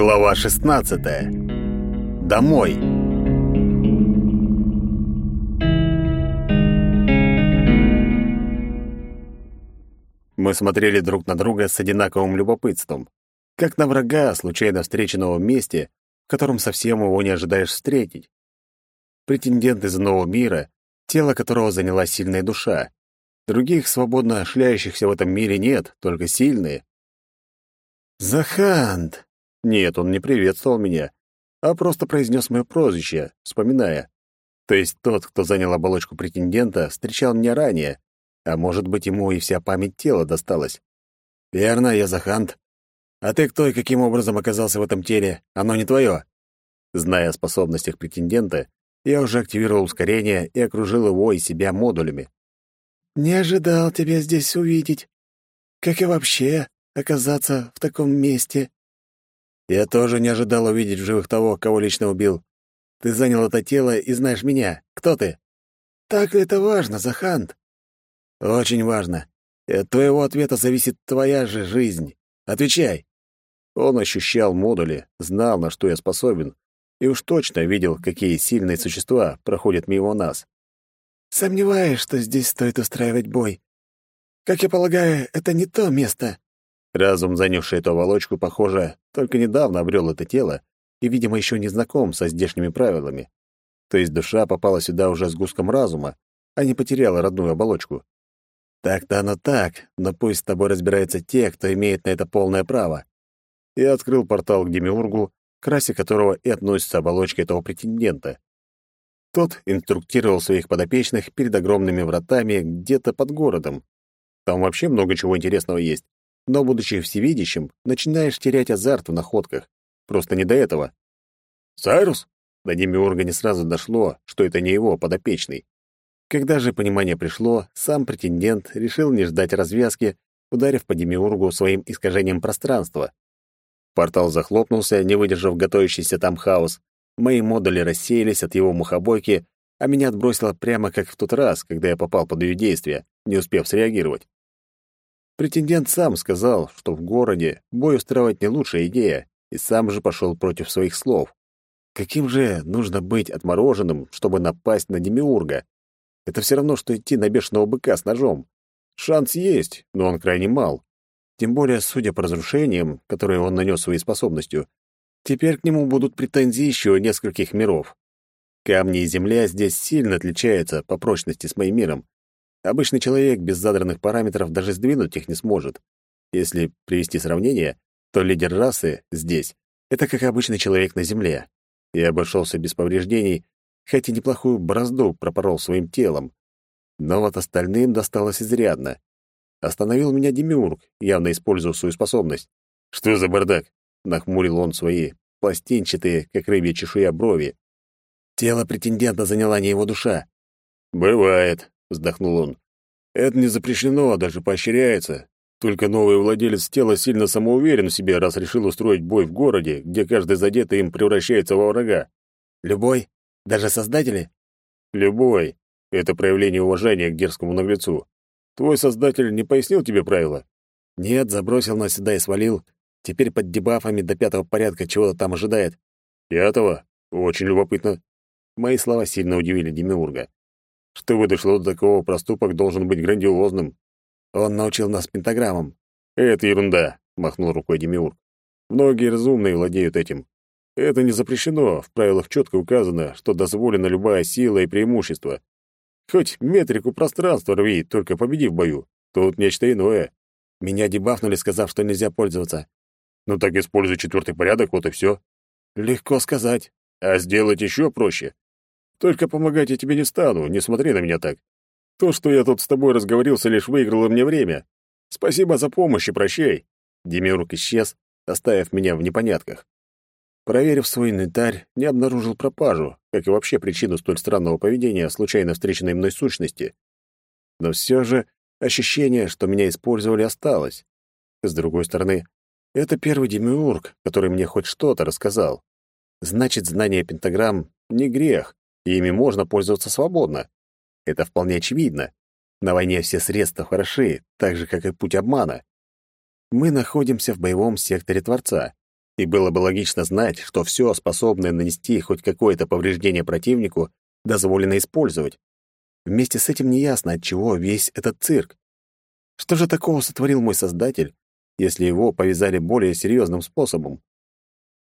Глава 16. Домой. Мы смотрели друг на друга с одинаковым любопытством, как на врага, случайно встреченного в месте, в котором совсем его не ожидаешь встретить. Претендент из нового мира, тело которого заняла сильная душа. Других свободно шляющихся в этом мире нет, только сильные. «Захант!» Нет, он не приветствовал меня, а просто произнес мое прозвище, вспоминая. То есть тот, кто занял оболочку претендента, встречал меня ранее, а может быть, ему и вся память тела досталась. «Верно, я Захант. А ты кто и каким образом оказался в этом теле? Оно не твое?» Зная о способностях претендента, я уже активировал ускорение и окружил его и себя модулями. «Не ожидал тебя здесь увидеть. Как и вообще оказаться в таком месте?» Я тоже не ожидал увидеть в живых того, кого лично убил. Ты занял это тело и знаешь меня. Кто ты? Так ли это важно, Захант? Очень важно. И от твоего ответа зависит твоя же жизнь. Отвечай. Он ощущал модули, знал, на что я способен, и уж точно видел, какие сильные существа проходят мимо нас. Сомневаюсь, что здесь стоит устраивать бой. Как я полагаю, это не то место. Разум, занявший эту оболочку, похоже, только недавно обрел это тело и, видимо, еще не знаком со здешними правилами. То есть душа попала сюда уже с гуском разума, а не потеряла родную оболочку. Так-то оно так, но пусть с тобой разбираются те, кто имеет на это полное право. Я открыл портал к Демиургу, к расе которого и относится оболочка этого претендента. Тот инструктировал своих подопечных перед огромными вратами где-то под городом. Там вообще много чего интересного есть но, будучи всевидящим, начинаешь терять азарт в находках. Просто не до этого. «Сайрус?» До Демиурга не сразу дошло, что это не его подопечный. Когда же понимание пришло, сам претендент решил не ждать развязки, ударив по Демиургу своим искажением пространства. Портал захлопнулся, не выдержав готовящийся там хаос. Мои модули рассеялись от его мухобойки, а меня отбросило прямо как в тот раз, когда я попал под ее действие, не успев среагировать. Претендент сам сказал, что в городе бой устраивать не лучшая идея, и сам же пошел против своих слов. Каким же нужно быть отмороженным, чтобы напасть на Демиурга? Это все равно, что идти на бешеного быка с ножом. Шанс есть, но он крайне мал. Тем более, судя по разрушениям, которые он нанес своей способностью, теперь к нему будут претензии еще нескольких миров. Камни и земля здесь сильно отличаются по прочности с моим миром, Обычный человек без задранных параметров даже сдвинуть их не сможет. Если привести сравнение, то лидер расы здесь — это как обычный человек на Земле. Я обошелся без повреждений, хоть и неплохую борозду пропорол своим телом. Но вот остальным досталось изрядно. Остановил меня Демиург, явно использовав свою способность. «Что за бардак?» — нахмурил он свои пластинчатые, как рыбья чешуя, брови. Тело претендента заняла не его душа. «Бывает», — вздохнул он. «Это не запрещено, а даже поощряется. Только новый владелец тела сильно самоуверен в себе, раз решил устроить бой в городе, где каждый задетый им превращается во врага. Любой? Даже создатели? Любой. Это проявление уважения к дерзкому наглецу. Твой создатель не пояснил тебе правила? Нет, забросил нас сюда и свалил. Теперь под дебафами до пятого порядка чего-то там ожидает. Пятого? Очень любопытно. Мои слова сильно удивили Демиурга. Чтобы дошло до такого, проступок должен быть грандиозным. Он научил нас пентаграммам. Это ерунда, махнул рукой Демиург. Многие разумные владеют этим. Это не запрещено, в правилах четко указано, что дозволена любая сила и преимущество. Хоть метрику пространства рви, только победи в бою. Тут нечто иное. Меня дебафнули, сказав, что нельзя пользоваться. Ну так используй четвертый порядок, вот и все. Легко сказать. А сделать еще проще. Только помогать я тебе не стану, не смотри на меня так. То, что я тут с тобой разговорился, лишь выиграло мне время. Спасибо за помощь и прощай». Демиург исчез, оставив меня в непонятках. Проверив свой инвентарь, не обнаружил пропажу, как и вообще причину столь странного поведения случайно встреченной мной сущности. Но все же ощущение, что меня использовали, осталось. С другой стороны, это первый демиург, который мне хоть что-то рассказал. Значит, знание пентаграмм — не грех, и ими можно пользоваться свободно. Это вполне очевидно. На войне все средства хороши, так же, как и путь обмана. Мы находимся в боевом секторе Творца. И было бы логично знать, что все, способное нанести хоть какое-то повреждение противнику, дозволено использовать. Вместе с этим неясно, от чего весь этот цирк. Что же такого сотворил мой создатель, если его повязали более серьезным способом?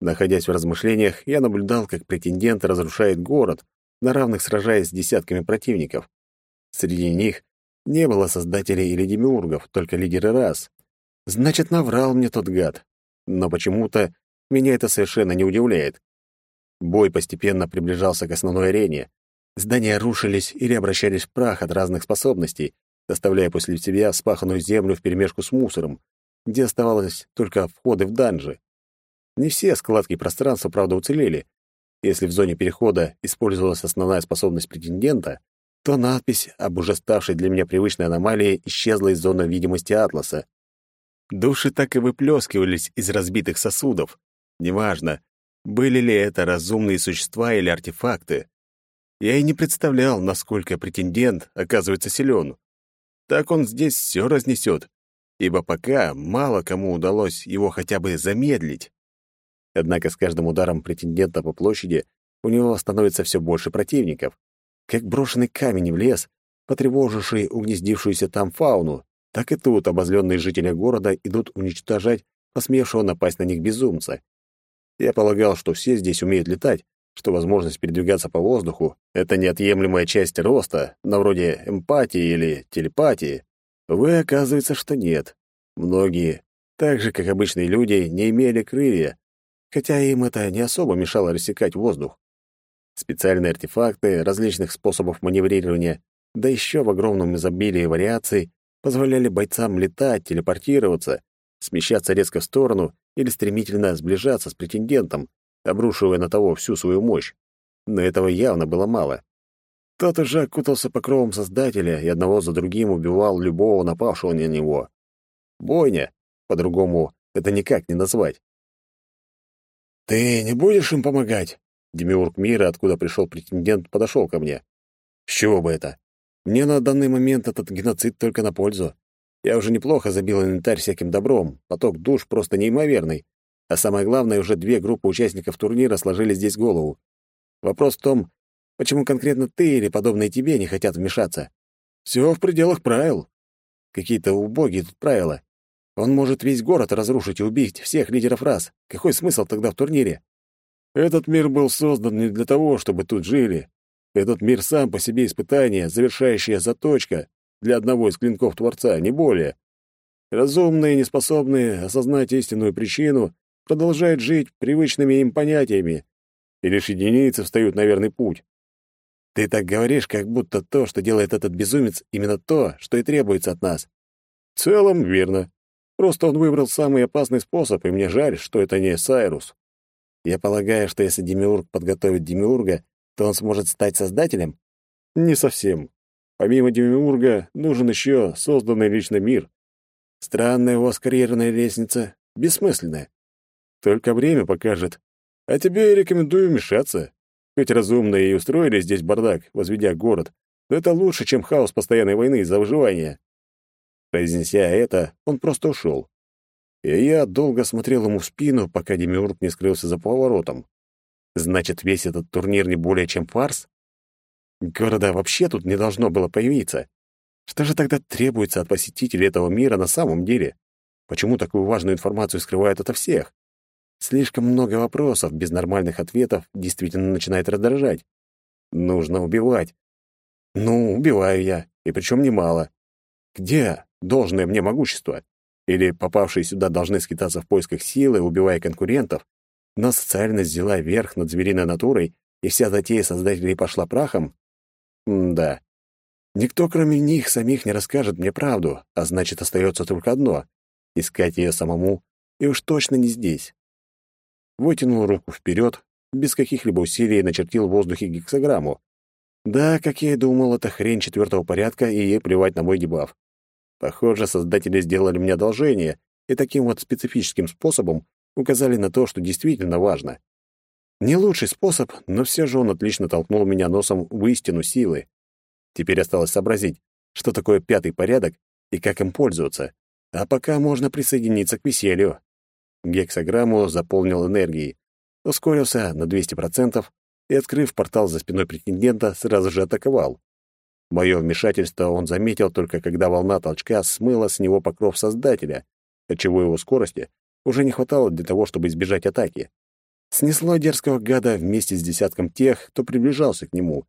Находясь в размышлениях, я наблюдал, как претендент разрушает город, на равных сражаясь с десятками противников. Среди них не было создателей или демиургов, только лидеры рас. Значит, наврал мне тот гад. Но почему-то меня это совершенно не удивляет. Бой постепенно приближался к основной арене. Здания рушились или обращались в прах от разных способностей, оставляя после себя спаханную землю вперемешку с мусором, где оставалось только входы в данжи. Не все складки пространства, правда, уцелели. Если в зоне перехода использовалась основная способность претендента, то надпись об уже ставшей для меня привычной аномалии исчезла из зоны видимости атласа. Души так и выплескивались из разбитых сосудов. Неважно, были ли это разумные существа или артефакты. Я и не представлял, насколько претендент оказывается силен. Так он здесь все разнесет, ибо пока мало кому удалось его хотя бы замедлить. Однако с каждым ударом претендента по площади у него становится все больше противников. Как брошенный камень в лес, потревоживший угнездившуюся там фауну, так и тут обозленные жители города идут уничтожать посмевшего напасть на них безумца. Я полагал, что все здесь умеют летать, что возможность передвигаться по воздуху — это неотъемлемая часть роста, на вроде эмпатии или телепатии. Вы, оказывается, что нет. Многие, так же, как обычные люди, не имели крылья, хотя им это не особо мешало рассекать воздух. Специальные артефакты различных способов маневрирования, да еще в огромном изобилии вариаций, позволяли бойцам летать, телепортироваться, смещаться резко в сторону или стремительно сближаться с претендентом, обрушивая на того всю свою мощь. Но этого явно было мало. Тот уже окутался покровом Создателя и одного за другим убивал любого напавшего на него. Бойня, по-другому это никак не назвать. «Ты не будешь им помогать?» Демиург мира, откуда пришел претендент, подошел ко мне. «С чего бы это? Мне на данный момент этот геноцид только на пользу. Я уже неплохо забил инвентарь всяким добром, поток душ просто неимоверный. А самое главное, уже две группы участников турнира сложили здесь голову. Вопрос в том, почему конкретно ты или подобные тебе не хотят вмешаться? Все в пределах правил. Какие-то убогие тут правила. Он может весь город разрушить и убить всех лидеров рас. Какой смысл тогда в турнире? Этот мир был создан не для того, чтобы тут жили. Этот мир сам по себе испытание, завершающая заточка для одного из клинков Творца, не более. Разумные, неспособные осознать истинную причину, продолжают жить привычными им понятиями, и лишь единицы встают на верный путь. Ты так говоришь, как будто то, что делает этот безумец, именно то, что и требуется от нас. В целом, верно. Просто он выбрал самый опасный способ, и мне жаль, что это не Сайрус. Я полагаю, что если Демиург подготовит Демиурга, то он сможет стать создателем? Не совсем. Помимо Демиурга, нужен еще созданный лично мир. Странная у вас карьерная лестница, бессмысленная. Только время покажет. А тебе рекомендую вмешаться. Хоть разумные и устроили здесь бардак, возведя город, но это лучше, чем хаос постоянной войны за выживание. Произнеся это, он просто ушел. И я долго смотрел ему в спину, пока Демиург не скрылся за поворотом. Значит, весь этот турнир не более чем фарс? Города вообще тут не должно было появиться. Что же тогда требуется от посетителей этого мира на самом деле? Почему такую важную информацию скрывают ото всех? Слишком много вопросов без нормальных ответов действительно начинает раздражать. Нужно убивать. Ну, убиваю я, и причем немало. Где должное мне могущество. Или попавшие сюда должны скитаться в поисках силы, убивая конкурентов, но социальность взяла верх над звериной натурой, и вся затея создателей пошла прахом? М да. Никто, кроме них, самих не расскажет мне правду, а значит, остается только одно — искать ее самому, и уж точно не здесь. Вытянул руку вперед, без каких-либо усилий начертил в воздухе гексограмму. Да, как я и думал, это хрень четвертого порядка, и ей плевать на мой дебаф. Похоже, создатели сделали мне одолжение и таким вот специфическим способом указали на то, что действительно важно. Не лучший способ, но все же он отлично толкнул меня носом в истину силы. Теперь осталось сообразить, что такое пятый порядок и как им пользоваться. А пока можно присоединиться к веселью. гексограмму заполнил энергией, ускорился на 200% и, открыв портал за спиной претендента, сразу же атаковал. Мое вмешательство он заметил только когда волна толчка смыла с него покров Создателя, отчего его скорости уже не хватало для того, чтобы избежать атаки. Снесло дерзкого гада вместе с десятком тех, кто приближался к нему.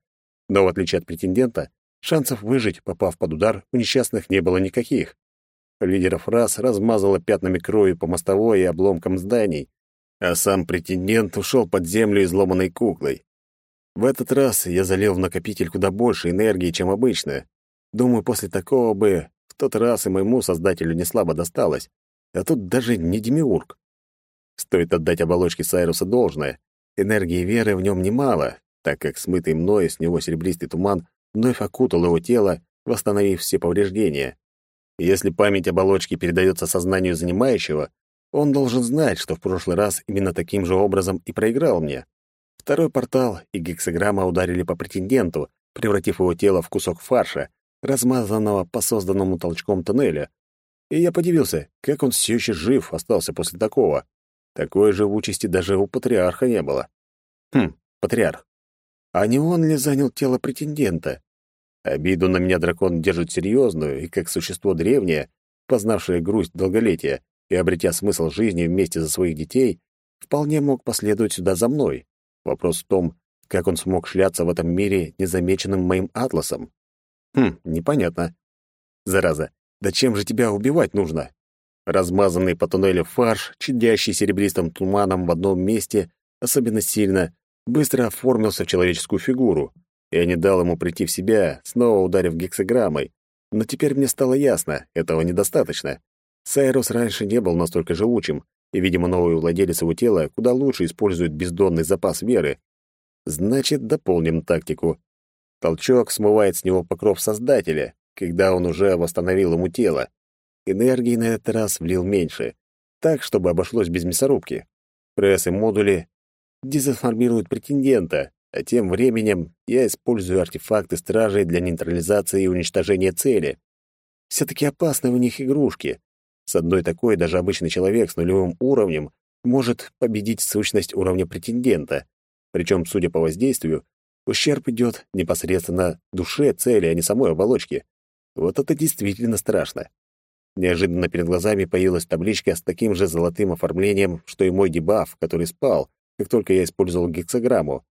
Но в отличие от претендента, шансов выжить, попав под удар, у несчастных не было никаких. Лидеров раз размазало пятнами крови по мостовой и обломкам зданий, а сам претендент ушел под землю изломанной куклой. В этот раз я залил в накопитель куда больше энергии, чем обычно. Думаю, после такого бы в тот раз и моему создателю не слабо досталось. А тут даже не демиург. Стоит отдать оболочке Сайруса должное. Энергии веры в нем немало, так как смытый мной с него серебристый туман вновь окутал его тело, восстановив все повреждения. Если память оболочки передается сознанию занимающего, он должен знать, что в прошлый раз именно таким же образом и проиграл мне. Второй портал и гексограмма ударили по претенденту, превратив его тело в кусок фарша, размазанного по созданному толчком тоннеля. И я подивился, как он все еще жив остался после такого. Такой же участи даже у патриарха не было. Хм, патриарх. А не он ли занял тело претендента? Обиду на меня дракон держит серьезную и как существо древнее, познавшее грусть долголетия и обретя смысл жизни вместе за своих детей, вполне мог последовать сюда за мной. Вопрос в том, как он смог шляться в этом мире незамеченным моим атласом. Хм, непонятно. Зараза, да чем же тебя убивать нужно? Размазанный по туннелю фарш, чадящий серебристым туманом в одном месте, особенно сильно, быстро оформился в человеческую фигуру. Я не дал ему прийти в себя, снова ударив гексограммой. Но теперь мне стало ясно, этого недостаточно. Сайрус раньше не был настолько живучим, и, видимо, новый владелец его тела куда лучше использует бездонный запас веры. Значит, дополним тактику. Толчок смывает с него покров Создателя, когда он уже восстановил ему тело. Энергии на этот раз влил меньше, так, чтобы обошлось без мясорубки. Пресс и модули дезинформируют претендента, а тем временем я использую артефакты стражей для нейтрализации и уничтожения цели. Все-таки опасны у них игрушки. С одной такой даже обычный человек с нулевым уровнем может победить сущность уровня претендента. Причем, судя по воздействию, ущерб идет непосредственно душе цели, а не самой оболочке. Вот это действительно страшно. Неожиданно перед глазами появилась табличка с таким же золотым оформлением, что и мой дебаф, который спал, как только я использовал гексограмму.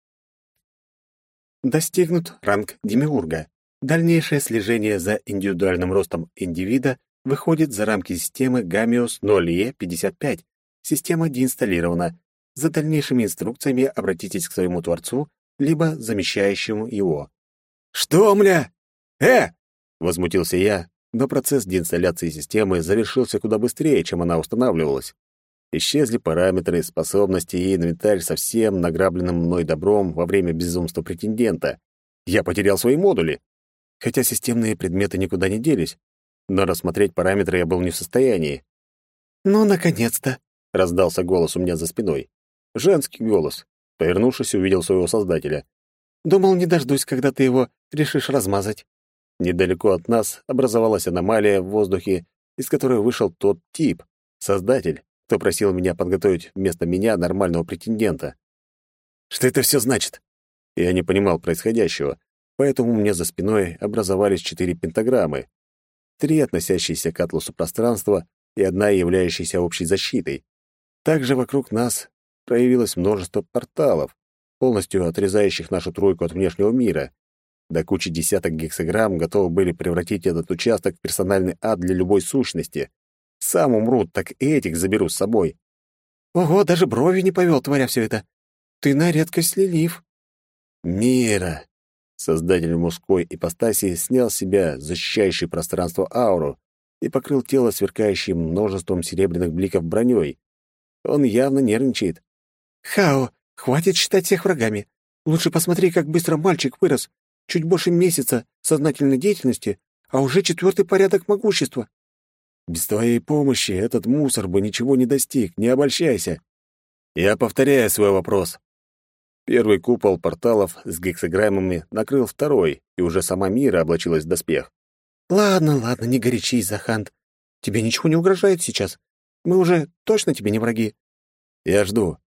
Достигнут ранг Демиурга. Дальнейшее слежение за индивидуальным ростом индивида выходит за рамки системы Gamios 0E55. Система деинсталлирована. За дальнейшими инструкциями обратитесь к своему творцу, либо замещающему его. «Что, мля? Э!» — возмутился я, но процесс деинсталляции системы завершился куда быстрее, чем она устанавливалась. Исчезли параметры, способности и инвентарь со всем награбленным мной добром во время безумства претендента. Я потерял свои модули. Хотя системные предметы никуда не делись, но рассмотреть параметры я был не в состоянии. «Ну, наконец-то!» — раздался голос у меня за спиной. Женский голос. Повернувшись, увидел своего создателя. «Думал, не дождусь, когда ты его решишь размазать». Недалеко от нас образовалась аномалия в воздухе, из которой вышел тот тип, создатель, кто просил меня подготовить вместо меня нормального претендента. Что это все значит? Я не понимал происходящего, поэтому мне за спиной образовались четыре пентаграммы. Три, относящиеся к атласу пространства, и одна, являющаяся общей защитой. Также вокруг нас проявилось множество порталов, полностью отрезающих нашу тройку от внешнего мира. До кучи десяток гексограмм готовы были превратить этот участок в персональный ад для любой сущности. Сам умрут, так и этих заберу с собой. Ого, даже брови не повел, творя все это. Ты на редкость лилив. Мира. Создатель мужской ипостаси снял с себя защищающее пространство ауру и покрыл тело сверкающим множеством серебряных бликов броней. Он явно нервничает. «Хао, хватит считать всех врагами. Лучше посмотри, как быстро мальчик вырос. Чуть больше месяца сознательной деятельности, а уже четвертый порядок могущества. Без твоей помощи этот мусор бы ничего не достиг, не обольщайся. Я повторяю свой вопрос. Первый купол порталов с гексограммами накрыл второй, и уже сама Мира облачилась в доспех. «Ладно, ладно, не горячись, Захант. Тебе ничего не угрожает сейчас. Мы уже точно тебе не враги?» «Я жду».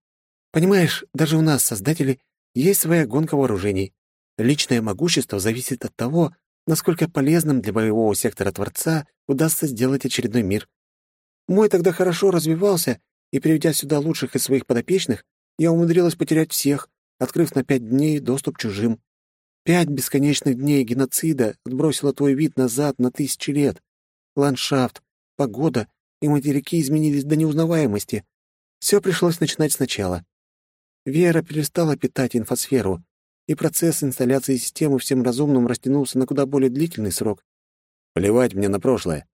«Понимаешь, даже у нас, создатели, есть своя гонка вооружений. Личное могущество зависит от того, насколько полезным для боевого сектора Творца удастся сделать очередной мир. Мой тогда хорошо развивался, и, приведя сюда лучших из своих подопечных, я умудрилась потерять всех, открыв на пять дней доступ чужим. Пять бесконечных дней геноцида отбросило твой вид назад на тысячи лет. Ландшафт, погода и материки изменились до неузнаваемости. Все пришлось начинать сначала. Вера перестала питать инфосферу, и процесс инсталляции системы всем разумным растянулся на куда более длительный срок. Плевать мне на прошлое.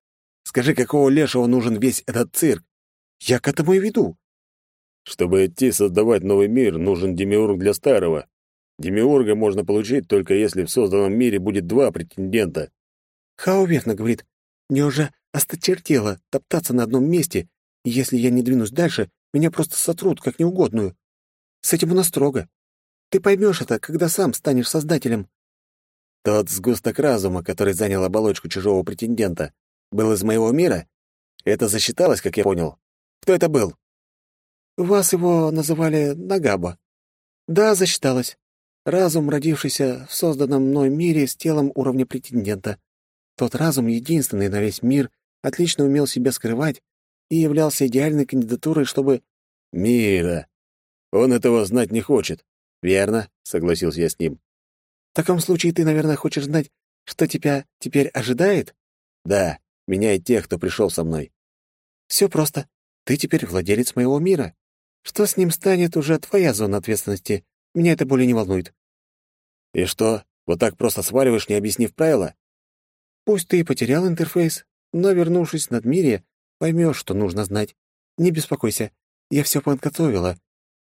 Скажи, какого лешего нужен весь этот цирк? Я к этому и веду. Чтобы идти создавать новый мир, нужен демиург для старого. Демиурга можно получить только если в созданном мире будет два претендента. Хао верно говорит. Мне уже осточертело топтаться на одном месте, и если я не двинусь дальше, меня просто сотрут как неугодную. С этим у нас строго. Ты поймешь это, когда сам станешь создателем. Тот сгусток разума, который занял оболочку чужого претендента, был из моего мира? Это засчиталось, как я понял? Кто это был? Вас его называли Нагаба. Да, засчиталось. Разум, родившийся в созданном мной мире с телом уровня претендента. Тот разум, единственный на весь мир, отлично умел себя скрывать и являлся идеальной кандидатурой, чтобы... Мира. Он этого знать не хочет. Верно, согласился я с ним. В таком случае ты, наверное, хочешь знать, что тебя теперь ожидает? Да, меня и тех, кто пришел со мной. Все просто. Ты теперь владелец моего мира. Что с ним станет, уже твоя зона ответственности. Меня это более не волнует. И что, вот так просто сваливаешь, не объяснив правила? Пусть ты и потерял интерфейс, но, вернувшись в надмирие, поймешь, что нужно знать. Не беспокойся, я все подготовила.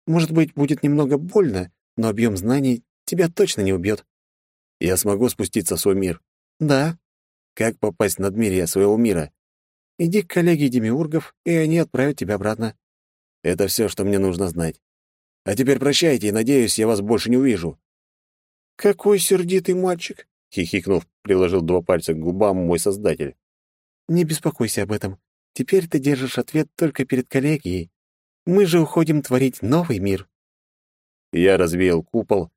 Может быть, будет немного больно, но объем знаний тебя точно не убьет. Я смогу спуститься в свой мир? Да. Как попасть в надмирие своего мира? Иди к коллеге Демиургов, и они отправят тебя обратно. Это все, что мне нужно знать. А теперь прощайте, и надеюсь, я вас больше не увижу». «Какой сердитый мальчик!» — хихикнув, приложил два пальца к губам мой создатель. «Не беспокойся об этом. Теперь ты держишь ответ только перед коллегией. Мы же уходим творить новый мир». Я развеял купол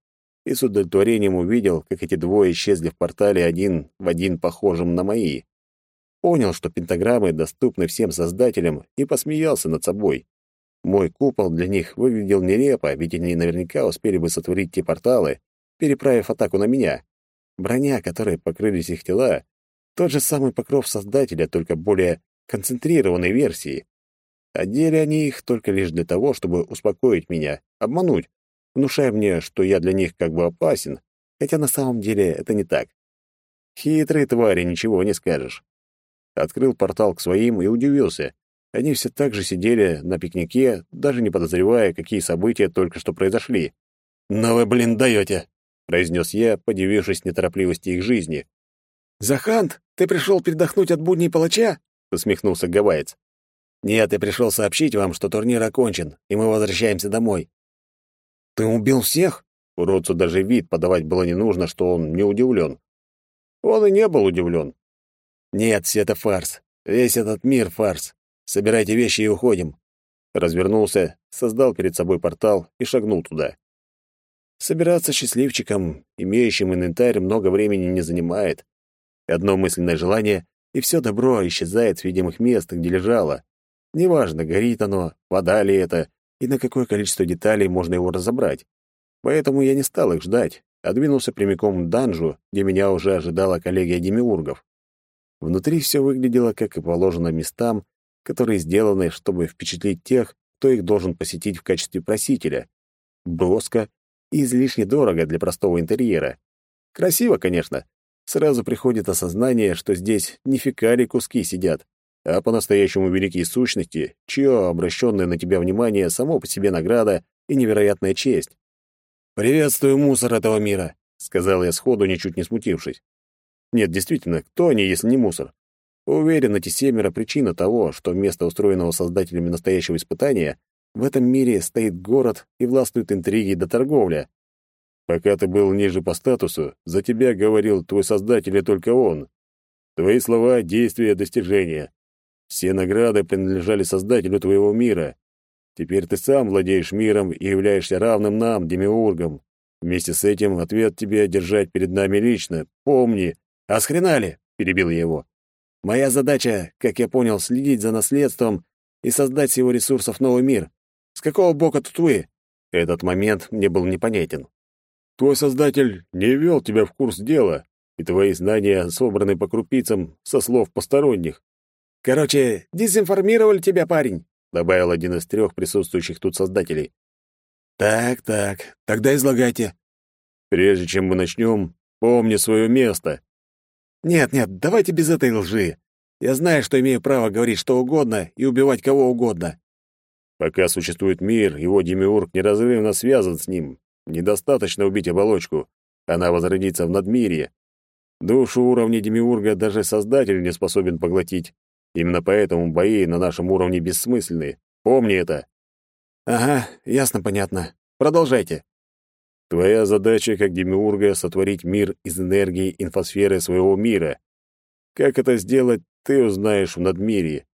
и с удовлетворением увидел, как эти двое исчезли в портале один в один похожим на мои. Понял, что пентаграммы доступны всем создателям, и посмеялся над собой. Мой купол для них выглядел нелепо, ведь они наверняка успели бы сотворить те порталы, переправив атаку на меня. Броня, которой покрылись их тела, тот же самый покров Создателя, только более концентрированной версии. Одели они их только лишь для того, чтобы успокоить меня, обмануть, внушая мне, что я для них как бы опасен, хотя на самом деле это не так. Хитрые твари, ничего не скажешь. Открыл портал к своим и удивился. Они все так же сидели на пикнике, даже не подозревая, какие события только что произошли. «Но «Ну вы, блин, даете!» — произнес я, подивившись неторопливости их жизни. «Захант, ты пришел передохнуть от будней палача?» — усмехнулся гавайец. «Нет, я пришел сообщить вам, что турнир окончен, и мы возвращаемся домой». «Ты убил всех?» Уродцу даже вид подавать было не нужно, что он не удивлен. Он и не был удивлен. «Нет, все это фарс. Весь этот мир — фарс. Собирайте вещи и уходим. Развернулся, создал перед собой портал и шагнул туда. Собираться счастливчиком, имеющим инвентарь, много времени не занимает. Одно мысленное желание, и все добро исчезает с видимых мест, где лежало. Неважно, горит оно, вода ли это, и на какое количество деталей можно его разобрать. Поэтому я не стал их ждать, а двинулся прямиком к данжу, где меня уже ожидала коллегия демиургов. Внутри все выглядело, как и положено местам, которые сделаны, чтобы впечатлить тех, кто их должен посетить в качестве просителя. Броско и излишне дорого для простого интерьера. Красиво, конечно. Сразу приходит осознание, что здесь не фекали куски сидят, а по-настоящему великие сущности, чье обращенное на тебя внимание само по себе награда и невероятная честь. «Приветствую мусор этого мира», — сказал я сходу, ничуть не смутившись. Нет, действительно, кто они, если не мусор? Уверен, эти семеро — причина того, что вместо устроенного создателями настоящего испытания в этом мире стоит город и властвуют интриги да торговля. Пока ты был ниже по статусу, за тебя говорил твой создатель и только он. Твои слова — действия, достижения. Все награды принадлежали создателю твоего мира. Теперь ты сам владеешь миром и являешься равным нам, демиургам. Вместе с этим ответ тебе держать перед нами лично. Помни. А с хрена ли? перебил я его. Моя задача, как я понял, следить за наследством и создать с его ресурсов новый мир. С какого бока тут вы? Этот момент мне был непонятен. Твой создатель не ввел тебя в курс дела, и твои знания собраны по крупицам со слов посторонних. Короче, дезинформировали тебя, парень, добавил один из трех присутствующих тут создателей. Так, так, тогда излагайте. Прежде чем мы начнем, помни свое место. Нет, нет, давайте без этой лжи. Я знаю, что имею право говорить что угодно и убивать кого угодно. Пока существует мир, его демиург неразрывно связан с ним. Недостаточно убить оболочку. Она возродится в надмирье. Душу уровня демиурга даже Создатель не способен поглотить. Именно поэтому бои на нашем уровне бессмысленны. Помни это. Ага, ясно, понятно. Продолжайте. Твоя задача как демиурга — сотворить мир из энергии инфосферы своего мира. Как это сделать, ты узнаешь в надмирье.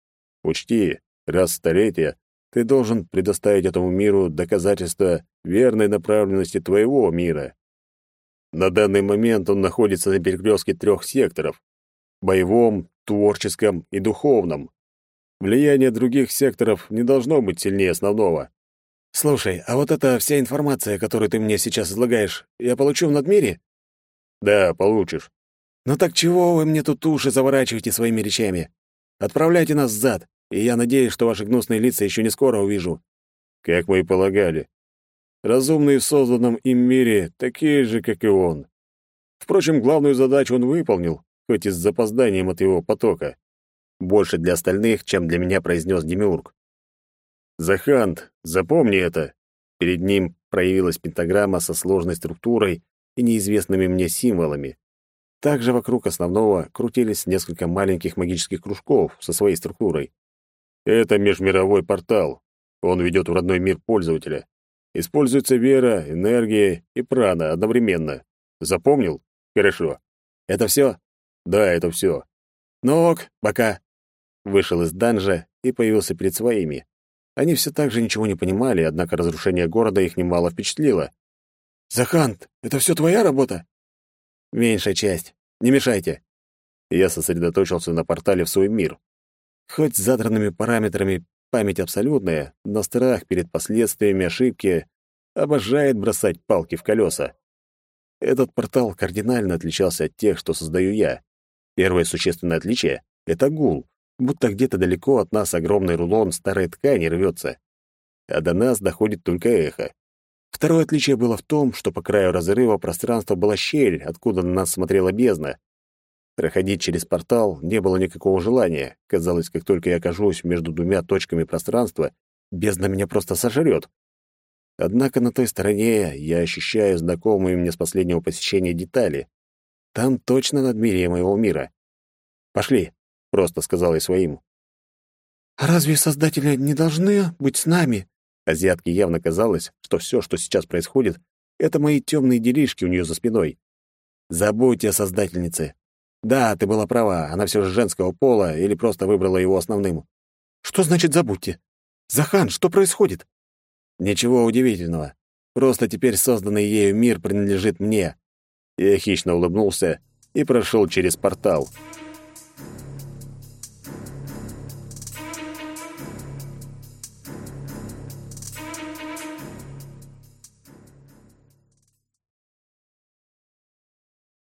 Учти, раз в столетие ты должен предоставить этому миру доказательства верной направленности твоего мира. На данный момент он находится на перекрестке трех секторов — боевом, творческом и духовном. Влияние других секторов не должно быть сильнее основного. «Слушай, а вот эта вся информация, которую ты мне сейчас излагаешь, я получу в надмире?» «Да, получишь». «Ну так чего вы мне тут уши заворачиваете своими речами? Отправляйте нас зад, и я надеюсь, что ваши гнусные лица еще не скоро увижу». «Как мы и полагали. Разумные в созданном им мире такие же, как и он. Впрочем, главную задачу он выполнил, хоть и с запозданием от его потока. Больше для остальных, чем для меня произнес Демиург. «Захант, запомни это!» Перед ним проявилась пентаграмма со сложной структурой и неизвестными мне символами. Также вокруг основного крутились несколько маленьких магических кружков со своей структурой. Это межмировой портал. Он ведет в родной мир пользователя. Используется вера, энергия и прана одновременно. Запомнил? Хорошо. Это все? Да, это все. Ну ок, пока. Вышел из данжа и появился перед своими. Они все так же ничего не понимали, однако разрушение города их немало впечатлило. «Захант, это все твоя работа?» «Меньшая часть. Не мешайте». Я сосредоточился на портале в свой мир. Хоть с задранными параметрами память абсолютная, но страх перед последствиями ошибки обожает бросать палки в колеса. Этот портал кардинально отличался от тех, что создаю я. Первое существенное отличие — это гул, будто где-то далеко от нас огромный рулон старой ткани рвется, а до нас доходит только эхо. Второе отличие было в том, что по краю разрыва пространства была щель, откуда на нас смотрела бездна. Проходить через портал не было никакого желания. Казалось, как только я окажусь между двумя точками пространства, бездна меня просто сожрет. Однако на той стороне я ощущаю знакомые мне с последнего посещения детали. Там точно надмирие моего мира. «Пошли», — просто сказал я своим. «А разве создатели не должны быть с нами?» Азиатке явно казалось, что все, что сейчас происходит, это мои темные делишки у нее за спиной. «Забудьте о создательнице. Да, ты была права, она все же женского пола или просто выбрала его основным. Что значит забудьте? Захан, что происходит? Ничего удивительного. Просто теперь созданный ею мир принадлежит мне. Я хищно улыбнулся и прошел через портал. «Портал».